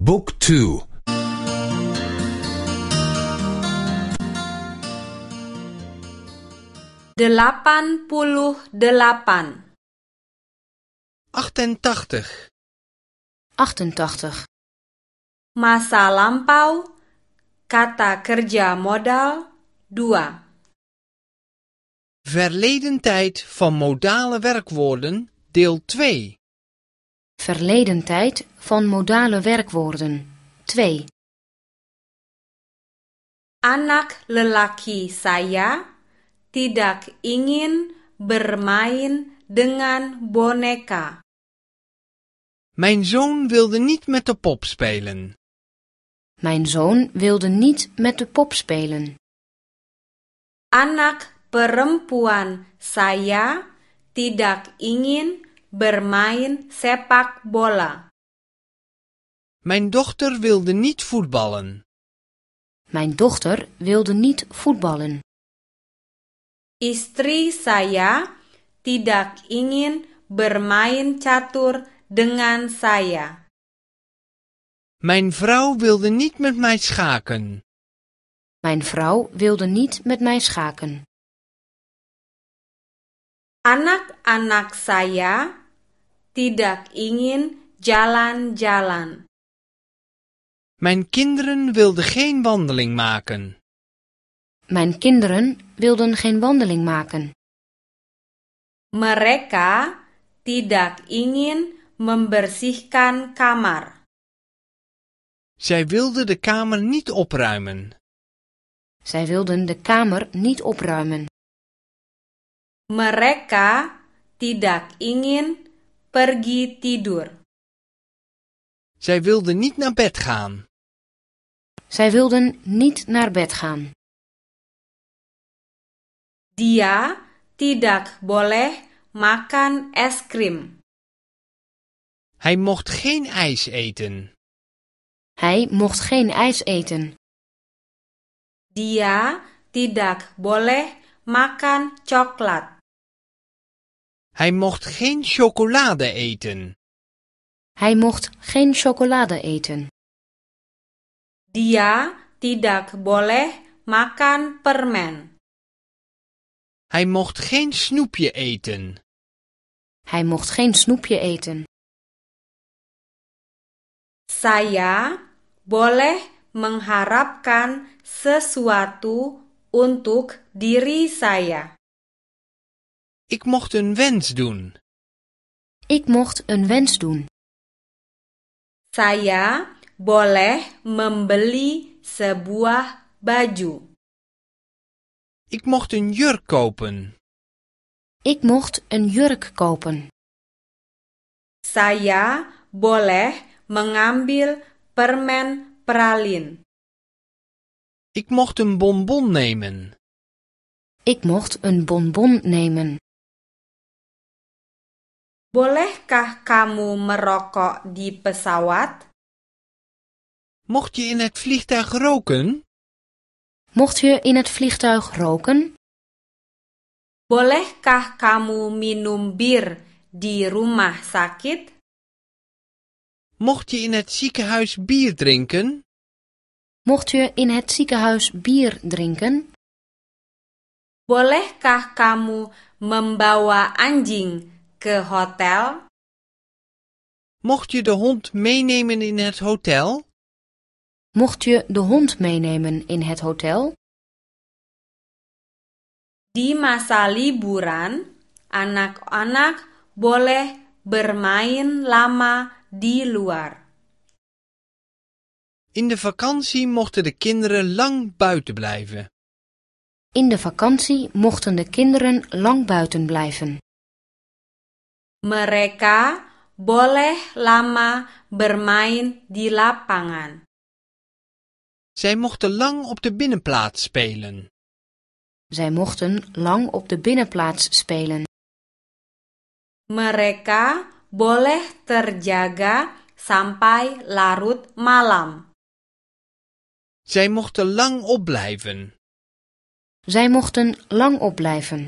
Book 2 Delapan puluh delapan. 88. 88. Masa lampau, kata kerja modal, dua. Verleden tijd van modale werkwoorden, deel 2. Verleden tijd van modale werkwoorden. 2. Anak lelaki saya tidak ingin bermain dengan boneka. Mijn zoon wilde niet met de pop spelen. Mijn zoon wilde niet met de pop spelen. Anak perempuan saya tidak ingin bermain sepak bola. Mijn dochter wilde niet voetballen. Mijn dochter wilde niet voetballen. Istri saya tidak ingin bermain catur dengan saya. Mijn vrouw wilde niet met mij schaken. Mijn vrouw wilde niet met mij schaken. Anak-anak saya tidak ingin jalan-jalan. Mijn kinderen wilden geen wandeling maken. Mijn kinderen wilden geen wandeling maken. Mereka tidak ingin membersihkan kamar. Zij wilden de kamer niet opruimen. Zij wilden de kamer niet opruimen. Mereka tidak ingin pergi tidur. Zij wilden niet naar bed gaan. Zij wilden niet naar bed gaan. Dia tidak boleh makan es krim. Hij mocht geen ijs eten. Hij mocht geen ijs eten. Dia tidak boleh makan coklat. Hij mocht geen chocolade eten. Hij mocht geen chocolade eten. Dia tidak boleh makan permen. Hij mocht geen snoepje eten. Hij mocht geen snoepje eten. Saya boleh mengharapkan sesuatu untuk diri saya. Ik mocht een wens doen. Ik mocht een wens doen. Saya boleh membeli sebuah baju. Ik mocht een jurk kopen. Ik mocht een jurk kopen. Saya boleh mengambil permen pralin. Ik mocht een bonbon nemen. Ik mocht een bonbon nemen. Bolehkah kamu merokok di pesawat? Mocht je in het vliegtuig roken? Mocht je in het vliegtuig roken? Bolehkah kamu minum bir di rumah sakit? Mocht je in het ziekenhuis bier drinken? Mocht je in het ziekenhuis bier drinken? Bolehkah kamu membawa anjing ke hotel? Mocht je de hond meenemen in het hotel? Mocht je de hond meenemen in het hotel? Di masa liburan, anak-anak boleh bermain lama di luar. In de vakantie mochten de kinderen lang buiten blijven. In de vakantie mochten de kinderen lang buiten blijven. Mereka boleh lama bermain di lapangan. Zij mochten lang op de binnenplaats spelen. Zij mochten lang op de binnenplaats spelen. Mereka boleh terjaga sampai larut malam. Zij mochten lang opblijven. Zij mochten lang opblijven.